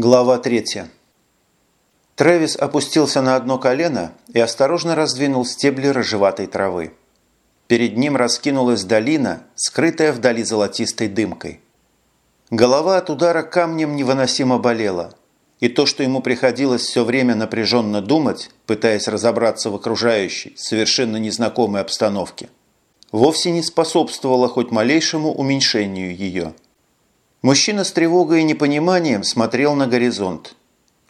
Глава 3. Трэвис опустился на одно колено и осторожно раздвинул стебли рыжеватой травы. Перед ним раскинулась долина, скрытая вдали золотистой дымкой. Голова от удара камнем невыносимо болела, и то, что ему приходилось все время напряженно думать, пытаясь разобраться в окружающей, совершенно незнакомой обстановке, вовсе не способствовало хоть малейшему уменьшению ее – Мужчина с тревогой и непониманием смотрел на горизонт.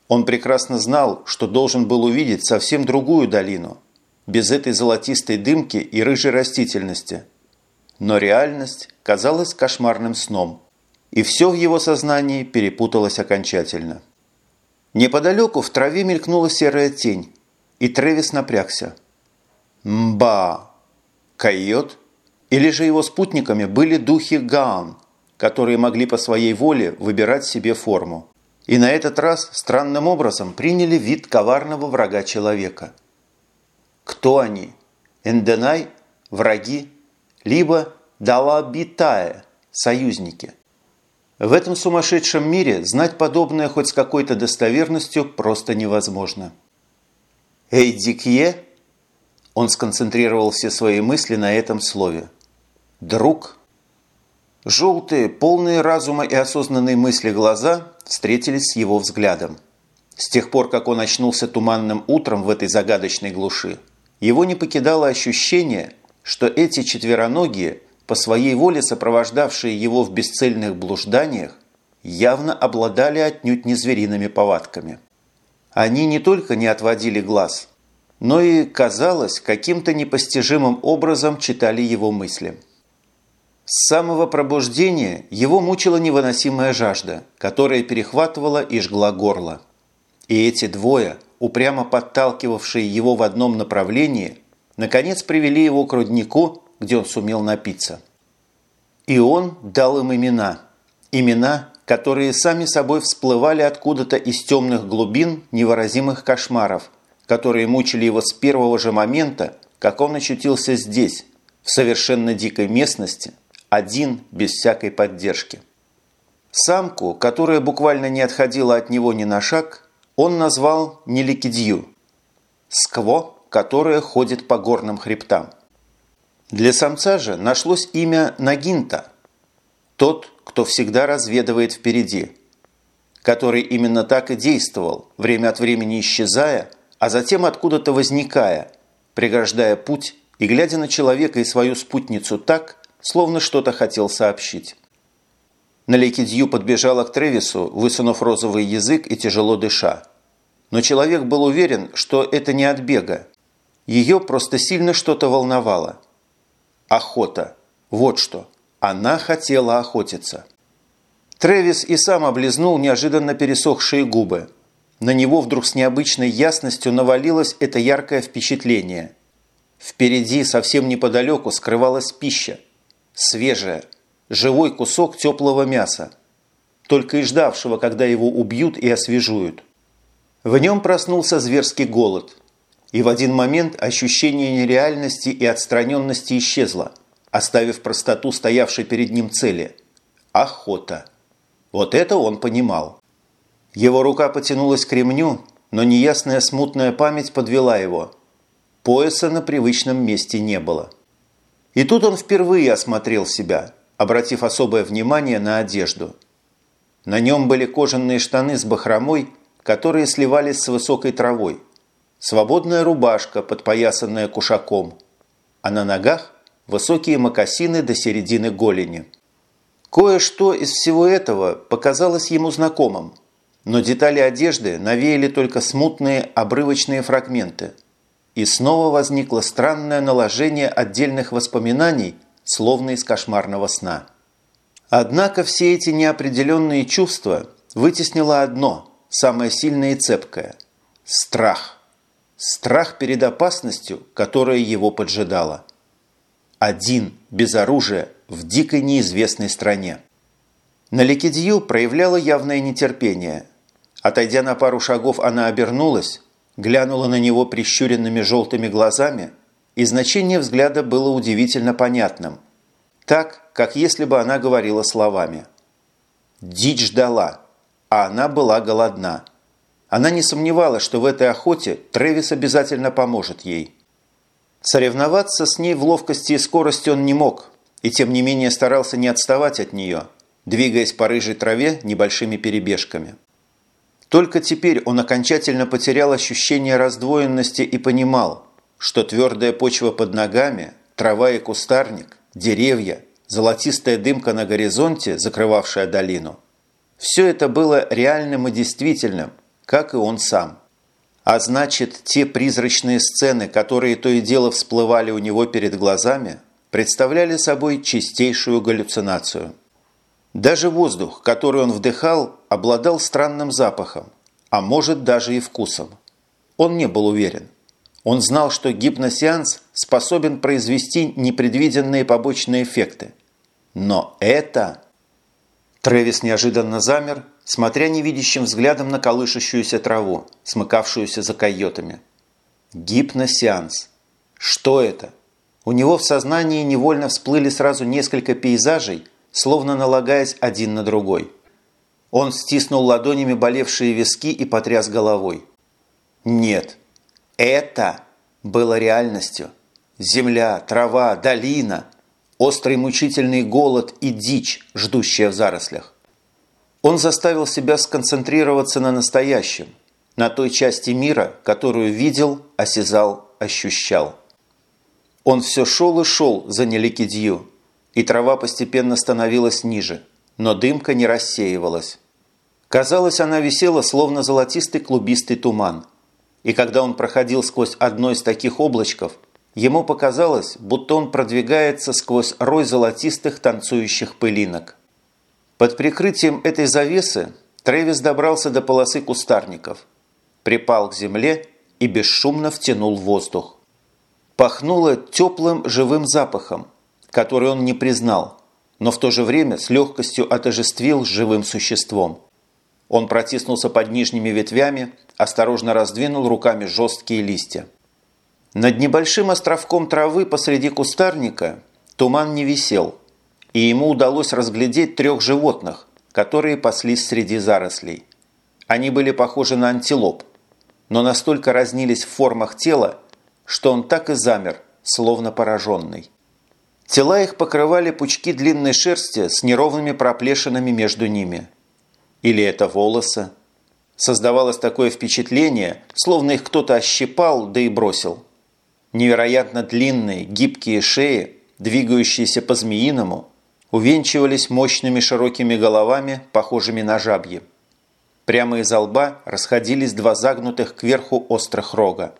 Он прекрасно знал, что должен был увидеть совсем другую долину, без этой золотистой дымки и рыжей растительности. Но реальность казалась кошмарным сном, и все в его сознании перепуталось окончательно. Неподалеку в траве мелькнула серая тень, и Тревис напрягся. Мба! Койот? Или же его спутниками были духи Гаан – которые могли по своей воле выбирать себе форму. И на этот раз странным образом приняли вид коварного врага человека. Кто они? Энденай? Враги? Либо Далабитая? Союзники? В этом сумасшедшем мире знать подобное хоть с какой-то достоверностью просто невозможно. Эйдикье? Он сконцентрировал все свои мысли на этом слове. Друг – Желтые, полные разума и осознанной мысли глаза встретились с его взглядом. С тех пор, как он очнулся туманным утром в этой загадочной глуши, его не покидало ощущение, что эти четвероногие, по своей воле сопровождавшие его в бесцельных блужданиях, явно обладали отнюдь не звериными повадками. Они не только не отводили глаз, но и, казалось, каким-то непостижимым образом читали его мысли. С самого пробуждения его мучила невыносимая жажда, которая перехватывала и жгла горло. И эти двое, упрямо подталкивавшие его в одном направлении, наконец привели его к руднику, где он сумел напиться. И он дал им имена. Имена, которые сами собой всплывали откуда-то из темных глубин невыразимых кошмаров, которые мучили его с первого же момента, как он очутился здесь, в совершенно дикой местности – один без всякой поддержки. Самку, которая буквально не отходила от него ни на шаг, он назвал Неликидью – скво, которое ходит по горным хребтам. Для самца же нашлось имя Нагинта – тот, кто всегда разведывает впереди, который именно так и действовал, время от времени исчезая, а затем откуда-то возникая, преграждая путь и глядя на человека и свою спутницу так, словно что-то хотел сообщить. Налейки Дью подбежала к Тревису, высунув розовый язык и тяжело дыша. Но человек был уверен, что это не от бега. Ее просто сильно что-то волновало. Охота. Вот что. Она хотела охотиться. Тревис и сам облизнул неожиданно пересохшие губы. На него вдруг с необычной ясностью навалилось это яркое впечатление. Впереди, совсем неподалеку, скрывалась пища – свежее, живой кусок теплого мяса, только и ждавшего, когда его убьют и освежуют. В нем проснулся зверский голод, и в один момент ощущение нереальности и отстраненности исчезло, оставив простоту стоявшей перед ним цели – охота. Вот это он понимал. Его рука потянулась к ремню, но неясная смутная память подвела его. Пояса на привычном месте не было. И тут он впервые осмотрел себя, обратив особое внимание на одежду. На нем были кожаные штаны с бахромой, которые сливались с высокой травой, свободная рубашка, подпоясанная кушаком, а на ногах высокие мокасины до середины голени. Кое-что из всего этого показалось ему знакомым, но детали одежды навеяли только смутные обрывочные фрагменты – и снова возникло странное наложение отдельных воспоминаний, словно из кошмарного сна. Однако все эти неопределенные чувства вытеснило одно, самое сильное и цепкое – страх. Страх перед опасностью, которая его поджидала. Один, без оружия, в дикой неизвестной стране. На Ликидью проявляла явное нетерпение. Отойдя на пару шагов, она обернулась, глянула на него прищуренными желтыми глазами, и значение взгляда было удивительно понятным, так, как если бы она говорила словами. Дичь ждала, а она была голодна. Она не сомневалась, что в этой охоте Трэвис обязательно поможет ей. Соревноваться с ней в ловкости и скорости он не мог, и тем не менее старался не отставать от нее, двигаясь по рыжей траве небольшими перебежками. Только теперь он окончательно потерял ощущение раздвоенности и понимал, что твердая почва под ногами, трава и кустарник, деревья, золотистая дымка на горизонте, закрывавшая долину – все это было реальным и действительным, как и он сам. А значит, те призрачные сцены, которые то и дело всплывали у него перед глазами, представляли собой чистейшую галлюцинацию. Даже воздух, который он вдыхал, обладал странным запахом, а может даже и вкусом. Он не был уверен. Он знал, что гипносеанс способен произвести непредвиденные побочные эффекты. Но это... Трэвис неожиданно замер, смотря невидящим взглядом на колышущуюся траву, смыкавшуюся за койотами. Гипносеанс. Что это? У него в сознании невольно всплыли сразу несколько пейзажей, словно налагаясь один на другой. Он стиснул ладонями болевшие виски и потряс головой. Нет, это было реальностью. Земля, трава, долина – острый мучительный голод и дичь, ждущая в зарослях. Он заставил себя сконцентрироваться на настоящем, на той части мира, которую видел, осязал, ощущал. Он все шел и шел за Неликидью, и трава постепенно становилась ниже, но дымка не рассеивалась. Казалось, она висела, словно золотистый клубистый туман. И когда он проходил сквозь одно из таких облачков – Ему показалось, будто он продвигается сквозь рой золотистых танцующих пылинок. Под прикрытием этой завесы Трэвис добрался до полосы кустарников, припал к земле и бесшумно втянул воздух. Пахнуло теплым живым запахом, который он не признал, но в то же время с легкостью отожествил с живым существом. Он протиснулся под нижними ветвями, осторожно раздвинул руками жесткие листья. Над небольшим островком травы посреди кустарника туман не висел, и ему удалось разглядеть трех животных, которые паслись среди зарослей. Они были похожи на антилоп, но настолько разнились в формах тела, что он так и замер, словно пораженный. Тела их покрывали пучки длинной шерсти с неровными проплешинами между ними. Или это волосы. Создавалось такое впечатление, словно их кто-то ощипал, да и бросил – Невероятно длинные, гибкие шеи, двигающиеся по-змеиному, увенчивались мощными широкими головами, похожими на жабьи. Прямо из лба расходились два загнутых кверху острых рога.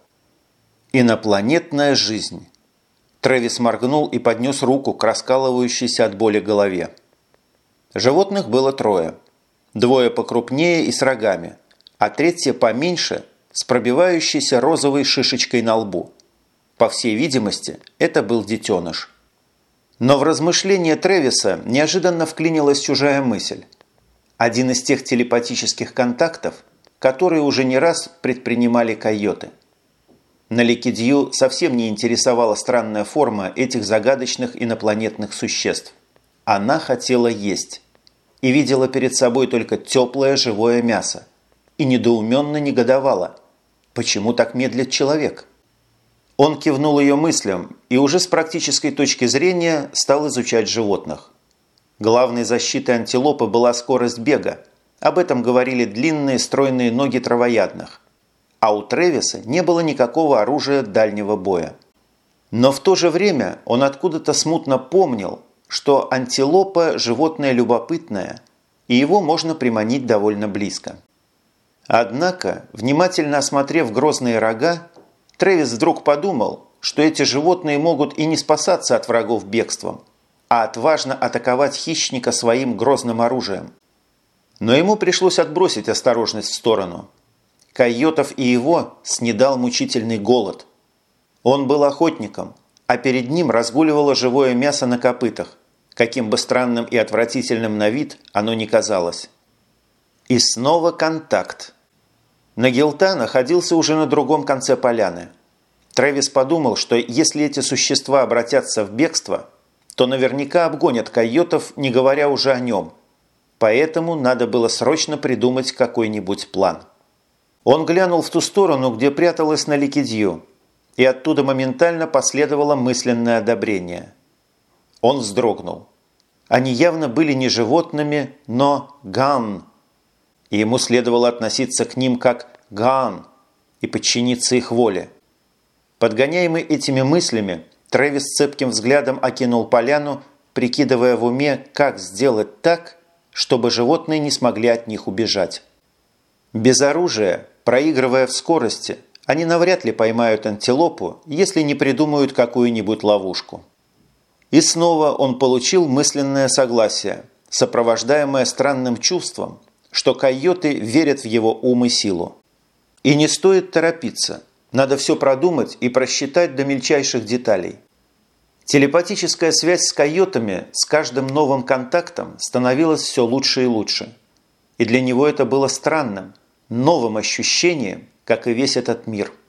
Инопланетная жизнь. Трэвис моргнул и поднес руку к раскалывающейся от боли голове. Животных было трое. Двое покрупнее и с рогами, а третье поменьше, с пробивающейся розовой шишечкой на лбу – по всей видимости, это был детеныш. Но в размышление Тревиса неожиданно вклинилась чужая мысль. Один из тех телепатических контактов, которые уже не раз предпринимали койоты. На Ликидью совсем не интересовала странная форма этих загадочных инопланетных существ. Она хотела есть и видела перед собой только теплое живое мясо и недоуменно негодовала, почему так медлит человек. Он кивнул ее мыслям и уже с практической точки зрения стал изучать животных. Главной защитой антилопы была скорость бега. Об этом говорили длинные стройные ноги травоядных. А у Тревиса не было никакого оружия дальнего боя. Но в то же время он откуда-то смутно помнил, что антилопа – животное любопытное, и его можно приманить довольно близко. Однако, внимательно осмотрев грозные рога, Трэвис вдруг подумал, что эти животные могут и не спасаться от врагов бегством, а отважно атаковать хищника своим грозным оружием. Но ему пришлось отбросить осторожность в сторону. Койотов и его снедал мучительный голод. Он был охотником, а перед ним разгуливало живое мясо на копытах, каким бы странным и отвратительным на вид оно ни казалось. И снова контакт. Нагилта находился уже на другом конце поляны. Трэвис подумал, что если эти существа обратятся в бегство, то наверняка обгонят койотов, не говоря уже о нем. поэтому надо было срочно придумать какой-нибудь план. Он глянул в ту сторону, где пряталась на Ликидью, и оттуда моментально последовало мысленное одобрение. Он вздрогнул. Они явно были не животными, но ган. И ему следовало относиться к ним как ган и подчиниться их воле. Подгоняемый этими мыслями, Трэвис цепким взглядом окинул поляну, прикидывая в уме, как сделать так, чтобы животные не смогли от них убежать. Без оружия, проигрывая в скорости, они навряд ли поймают антилопу, если не придумают какую-нибудь ловушку. И снова он получил мысленное согласие, сопровождаемое странным чувством, что койоты верят в его ум и силу. И не стоит торопиться, надо все продумать и просчитать до мельчайших деталей. Телепатическая связь с койотами с каждым новым контактом становилась все лучше и лучше. И для него это было странным, новым ощущением, как и весь этот мир –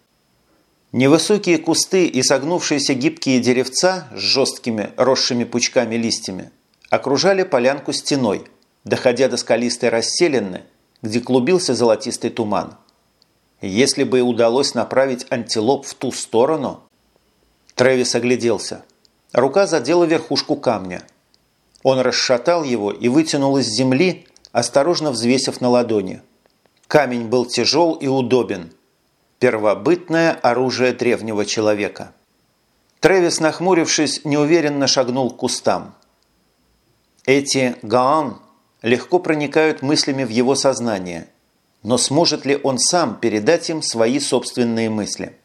Невысокие кусты и согнувшиеся гибкие деревца с жесткими росшими пучками листьями окружали полянку стеной, доходя до скалистой расселины, где клубился золотистый туман. Если бы и удалось направить антилоп в ту сторону... Трэвис огляделся. Рука задела верхушку камня. Он расшатал его и вытянул из земли, осторожно взвесив на ладони. Камень был тяжел и удобен – Первобытное оружие древнего человека. Трэвис, нахмурившись, неуверенно шагнул к кустам. Эти гаан легко проникают мыслями в его сознание, но сможет ли он сам передать им свои собственные мысли?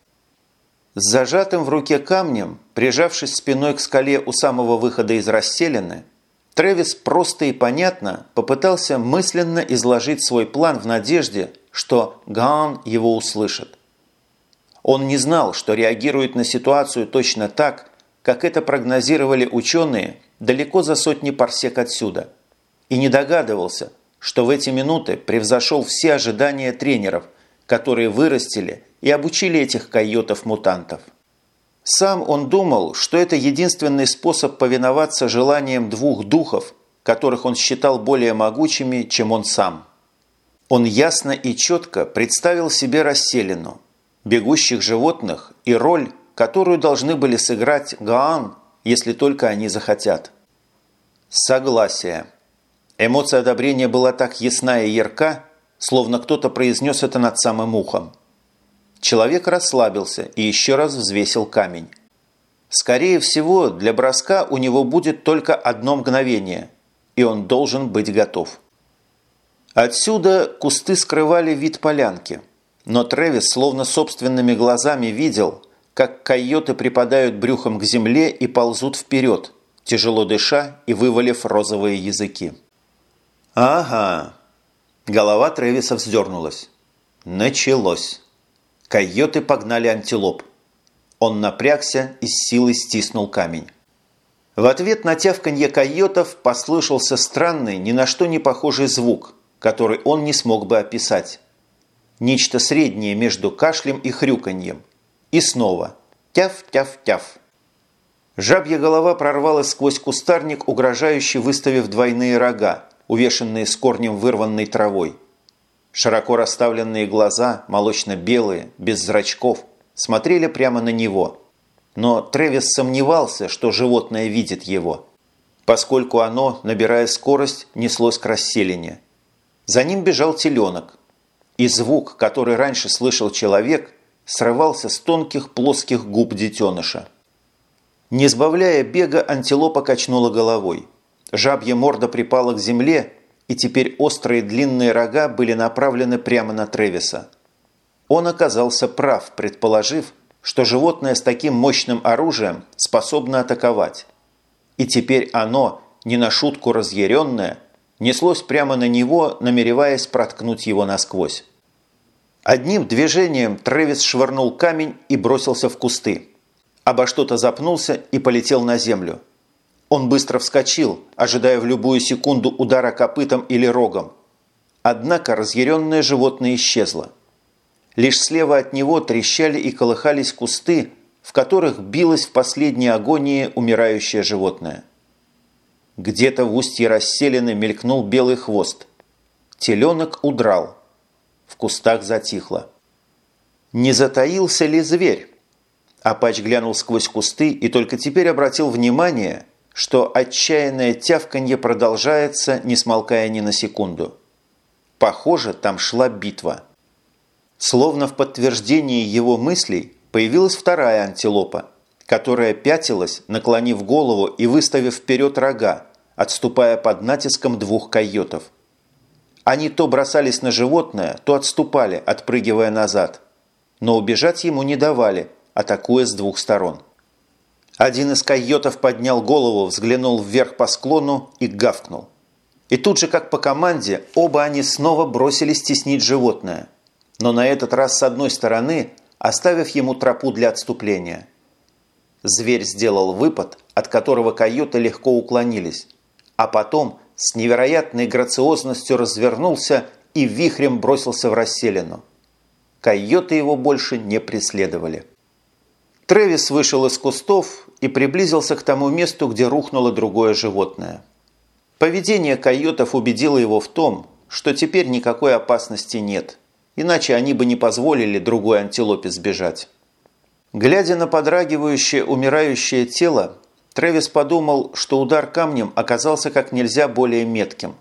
С зажатым в руке камнем, прижавшись спиной к скале у самого выхода из расселины, Трэвис просто и понятно попытался мысленно изложить свой план в надежде, что Гаан его услышит. Он не знал, что реагирует на ситуацию точно так, как это прогнозировали ученые далеко за сотни парсек отсюда. И не догадывался, что в эти минуты превзошел все ожидания тренеров, которые вырастили и обучили этих койотов-мутантов. Сам он думал, что это единственный способ повиноваться желаниям двух духов, которых он считал более могучими, чем он сам. Он ясно и четко представил себе расселину, бегущих животных и роль, которую должны были сыграть Гаан, если только они захотят. Согласие. Эмоция одобрения была так ясна и ярка, словно кто-то произнес это над самым ухом. Человек расслабился и еще раз взвесил камень. Скорее всего, для броска у него будет только одно мгновение, и он должен быть готов. Отсюда кусты скрывали вид полянки – но Трэвис словно собственными глазами видел, как койоты припадают брюхом к земле и ползут вперед, тяжело дыша и вывалив розовые языки. «Ага!» Голова Трэвиса вздернулась. Началось. Койоты погнали антилоп. Он напрягся и с силой стиснул камень. В ответ на тявканье койотов послышался странный, ни на что не похожий звук, который он не смог бы описать. Нечто среднее между кашлем и хрюканьем. И снова тяв-тяв-тяв. Жабья голова прорвалась сквозь кустарник, угрожающе выставив двойные рога, увешанные с корнем вырванной травой. Широко расставленные глаза, молочно-белые, без зрачков, смотрели прямо на него. Но Тревис сомневался, что животное видит его, поскольку оно, набирая скорость, неслось к расселине. За ним бежал теленок, и звук, который раньше слышал человек, срывался с тонких плоских губ детеныша. Не сбавляя бега, антилопа качнула головой. Жабья морда припала к земле, и теперь острые длинные рога были направлены прямо на Тревиса. Он оказался прав, предположив, что животное с таким мощным оружием способно атаковать. И теперь оно, не на шутку разъяренное, неслось прямо на него, намереваясь проткнуть его насквозь. Одним движением Трэвис швырнул камень и бросился в кусты. Обо что-то запнулся и полетел на землю. Он быстро вскочил, ожидая в любую секунду удара копытом или рогом. Однако разъяренное животное исчезло. Лишь слева от него трещали и колыхались кусты, в которых билось в последней агонии умирающее животное. Где-то в устье расселены мелькнул белый хвост. Теленок удрал. В кустах затихло. Не затаился ли зверь? Апач глянул сквозь кусты и только теперь обратил внимание, что отчаянное тявканье продолжается, не смолкая ни на секунду. Похоже, там шла битва. Словно в подтверждении его мыслей появилась вторая антилопа, которая пятилась, наклонив голову и выставив вперед рога, отступая под натиском двух койотов. Они то бросались на животное, то отступали, отпрыгивая назад. Но убежать ему не давали, атакуя с двух сторон. Один из койотов поднял голову, взглянул вверх по склону и гавкнул. И тут же, как по команде, оба они снова бросились теснить животное. Но на этот раз с одной стороны, оставив ему тропу для отступления. Зверь сделал выпад, от которого койоты легко уклонились, а потом с невероятной грациозностью развернулся и вихрем бросился в расселину. Койоты его больше не преследовали. Трэвис вышел из кустов и приблизился к тому месту, где рухнуло другое животное. Поведение койотов убедило его в том, что теперь никакой опасности нет, иначе они бы не позволили другой антилопе сбежать. Глядя на подрагивающее, умирающее тело, Трэвис подумал, что удар камнем оказался как нельзя более метким.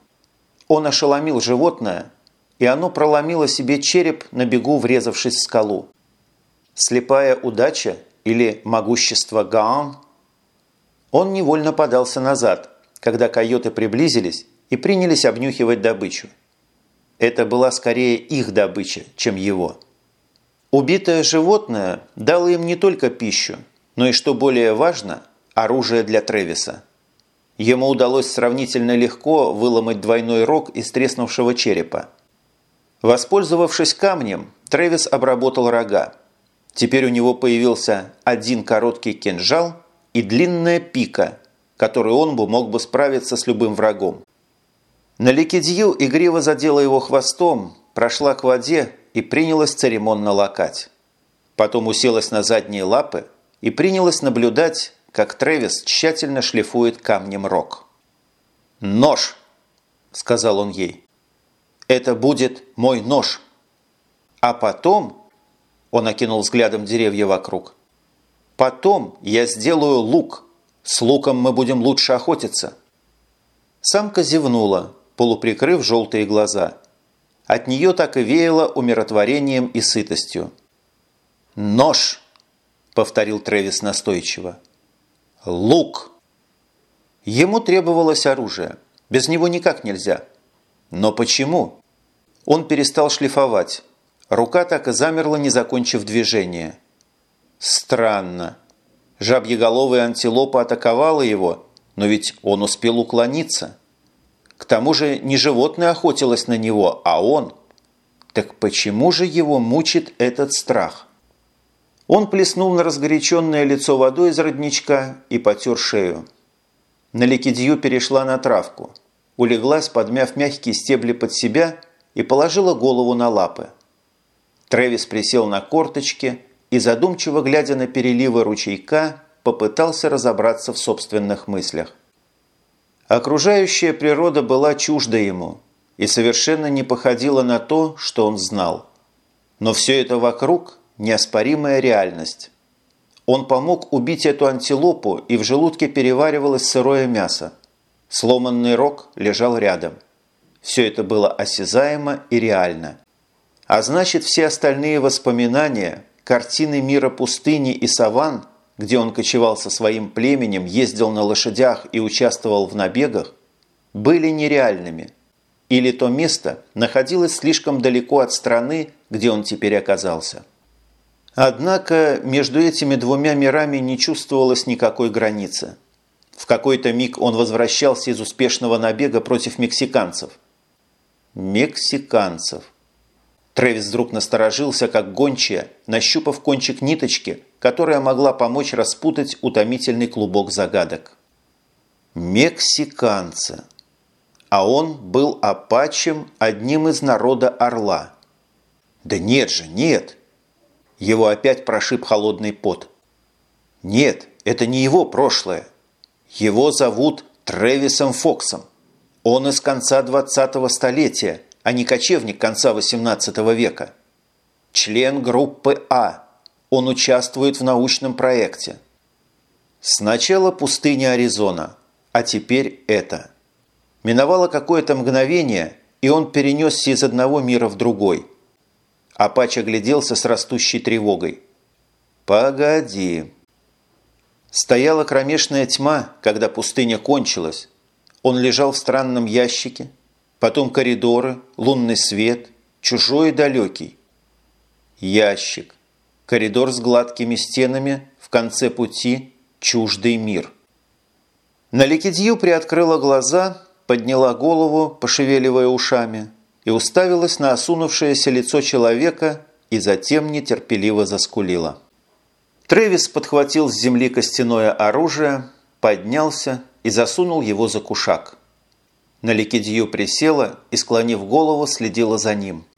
Он ошеломил животное, и оно проломило себе череп на бегу, врезавшись в скалу. Слепая удача или могущество Гаан? Он невольно подался назад, когда койоты приблизились и принялись обнюхивать добычу. Это была скорее их добыча, чем его. Убитое животное дало им не только пищу, но и, что более важно – оружие для Тревиса. Ему удалось сравнительно легко выломать двойной рог из треснувшего черепа. Воспользовавшись камнем, Тревис обработал рога. Теперь у него появился один короткий кинжал и длинная пика, которой он бы мог бы справиться с любым врагом. На Ликидью игриво задела его хвостом, прошла к воде и принялась церемонно лакать. Потом уселась на задние лапы и принялась наблюдать, как Трэвис тщательно шлифует камнем рог. «Нож!» – сказал он ей. «Это будет мой нож!» А потом, он окинул взглядом деревья вокруг, потом я сделаю лук. С луком мы будем лучше охотиться. Самка зевнула, полуприкрыв желтые глаза. От нее так и веяло умиротворением и сытостью. «Нож!» – повторил Трэвис настойчиво. Лук. Ему требовалось оружие. Без него никак нельзя. Но почему? Он перестал шлифовать. Рука так и замерла, не закончив движение. Странно. Жабьеголовая антилопа атаковала его, но ведь он успел уклониться. К тому же не животное охотилось на него, а он. Так почему же его мучит этот страх? Он плеснул на разгоряченное лицо водой из родничка и потер шею. На ликидью перешла на травку, улеглась, подмяв мягкие стебли под себя и положила голову на лапы. Трэвис присел на корточки и, задумчиво глядя на переливы ручейка, попытался разобраться в собственных мыслях. Окружающая природа была чужда ему и совершенно не походила на то, что он знал. Но все это вокруг – неоспоримая реальность. Он помог убить эту антилопу, и в желудке переваривалось сырое мясо. Сломанный рог лежал рядом. Все это было осязаемо и реально. А значит, все остальные воспоминания, картины мира пустыни и саван, где он кочевал со своим племенем, ездил на лошадях и участвовал в набегах, были нереальными. Или то место находилось слишком далеко от страны, где он теперь оказался. Однако между этими двумя мирами не чувствовалось никакой границы. В какой-то миг он возвращался из успешного набега против мексиканцев. Мексиканцев. Трэвис вдруг насторожился, как гончая, нащупав кончик ниточки, которая могла помочь распутать утомительный клубок загадок. Мексиканцы. А он был апачем, одним из народа Орла. Да нет же, нет. Его опять прошиб холодный пот. Нет, это не его прошлое. Его зовут Тревисом Фоксом. Он из конца 20-го столетия, а не кочевник конца 18 века. Член группы А. Он участвует в научном проекте. Сначала пустыня Аризона, а теперь это. Миновало какое-то мгновение, и он перенесся из одного мира в другой. Апач огляделся с растущей тревогой. «Погоди». Стояла кромешная тьма, когда пустыня кончилась. Он лежал в странном ящике, потом коридоры, лунный свет, чужой и далекий. Ящик. Коридор с гладкими стенами, в конце пути чуждый мир. Наликидью приоткрыла глаза, подняла голову, пошевеливая ушами, и уставилась на осунувшееся лицо человека и затем нетерпеливо заскулила. Трэвис подхватил с земли костяное оружие, поднялся и засунул его за кушак. Наликидью присела и, склонив голову, следила за ним –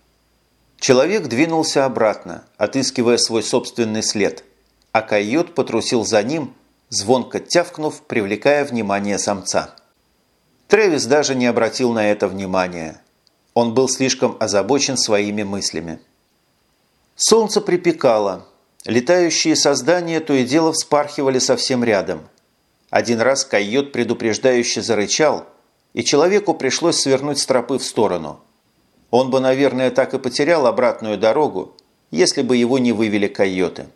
Человек двинулся обратно, отыскивая свой собственный след, а койот потрусил за ним, звонко тявкнув, привлекая внимание самца. Трэвис даже не обратил на это внимания. Он был слишком озабочен своими мыслями. Солнце припекало. Летающие создания то и дело вспархивали совсем рядом. Один раз койот предупреждающе зарычал, и человеку пришлось свернуть с тропы в сторону – он бы, наверное, так и потерял обратную дорогу, если бы его не вывели койоты.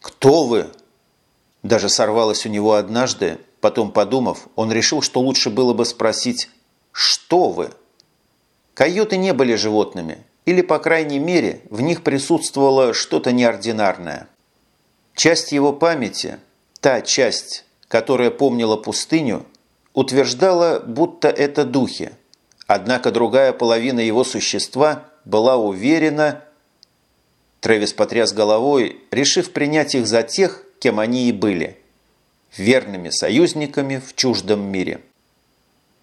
«Кто вы?» Даже сорвалось у него однажды, потом подумав, он решил, что лучше было бы спросить «Что вы?». Койоты не были животными, или, по крайней мере, в них присутствовало что-то неординарное. Часть его памяти, та часть, которая помнила пустыню, утверждала, будто это духи – Однако другая половина его существа была уверена... Трэвис потряс головой, решив принять их за тех, кем они и были. Верными союзниками в чуждом мире.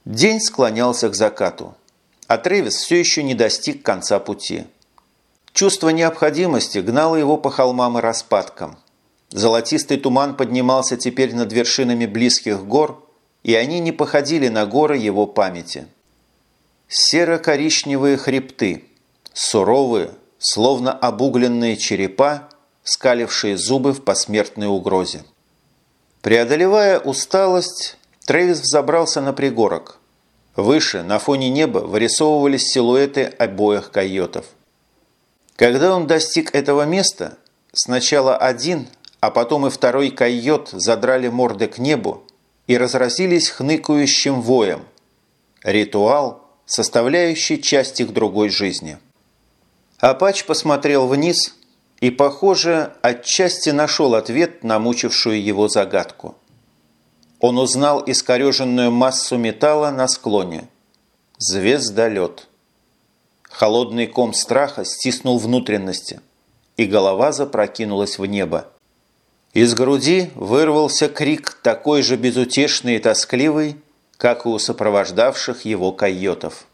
День склонялся к закату, а Трэвис все еще не достиг конца пути. Чувство необходимости гнало его по холмам и распадкам. Золотистый туман поднимался теперь над вершинами близких гор, и они не походили на горы его памяти. Серо-коричневые хребты, суровые, словно обугленные черепа, скалившие зубы в посмертной угрозе. Преодолевая усталость, Трэвис взобрался на пригорок. Выше, на фоне неба, вырисовывались силуэты обоих койотов. Когда он достиг этого места, сначала один, а потом и второй койот задрали морды к небу и разразились хныкающим воем. Ритуал – составляющей часть их другой жизни. Апач посмотрел вниз и, похоже, отчасти нашел ответ на мучившую его загадку. Он узнал искореженную массу металла на склоне. Звездолет. Холодный ком страха стиснул внутренности, и голова запрокинулась в небо. Из груди вырвался крик такой же безутешный и тоскливый, как и у сопровождавших его койотов.